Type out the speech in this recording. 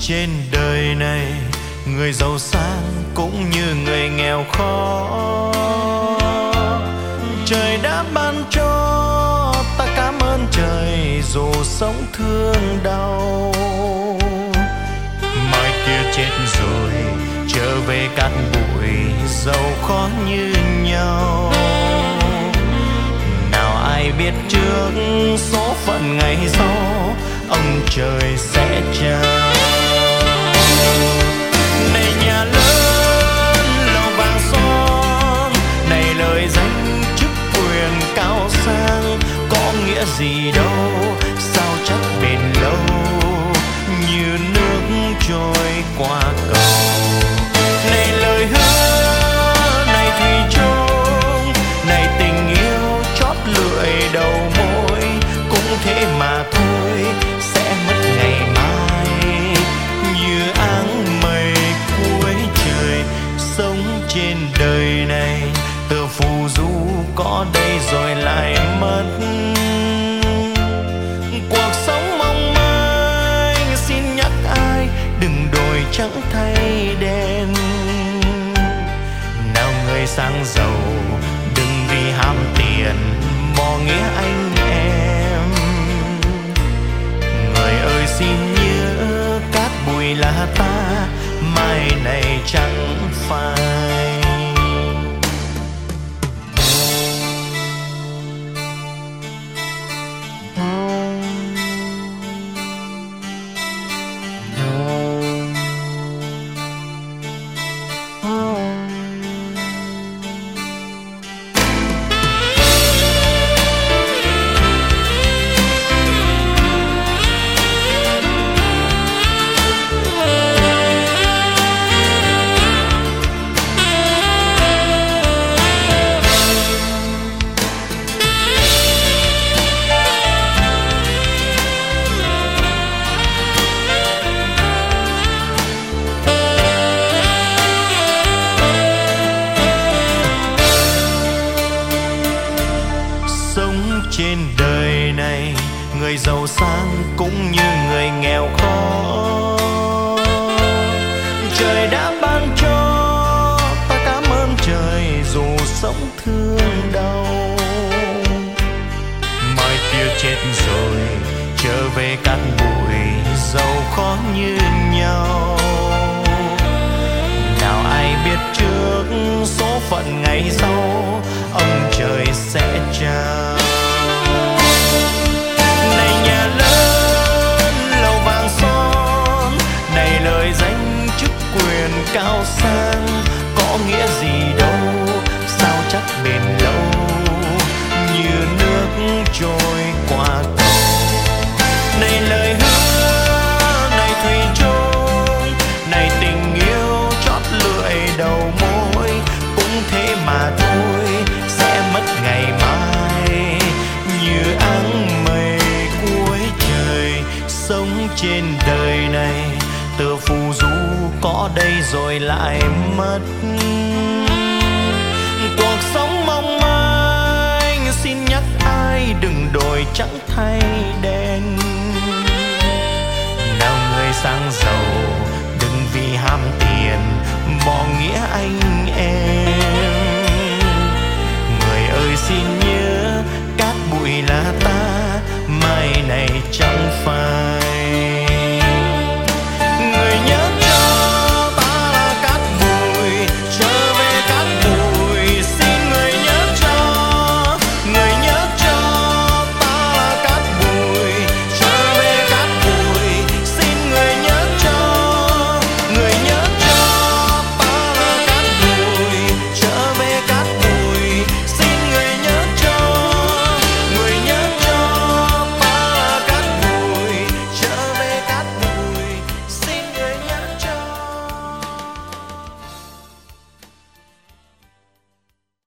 trên đời này, người giàu sang cũng như người nghèo khó. Trời đã ban cho ta cảm ơn trời, dù sống thương đau. Mai kia chết rồi, trở về cát bụi giàu khó như nhau. Nào ai biết trước số phận ngày sau ông trời sẽ trao gì đâu, sao chắc bền lâu, như nước trôi qua cầu. Này lời hứa, này thủy chung, này tình yêu chót lưỡi đầu môi, cũng thế mà thôi, sẽ mất ngày mai. Như áng mây cuối trời sống trên đời này tờ phù du có đây rồi lại mất. Chẳng thay đèn. nào người sang giàu, đừng vì ham tiền bỏ nghĩa anh em người ơi xin nhớ cát bụi là ta, mai này chẳng phai người giàu sang cũng như người nghèo khó. Trời đã ban cho ta cảm ơn trời dù sống thương đau. Mai kia chết rồi, trở về cát bụi giàu khó như nhau. Trên đời này tựa phù du có đây rồi lại mất. Cuộc sống mong manh, xin nhắc ai đừng đổi trắng thay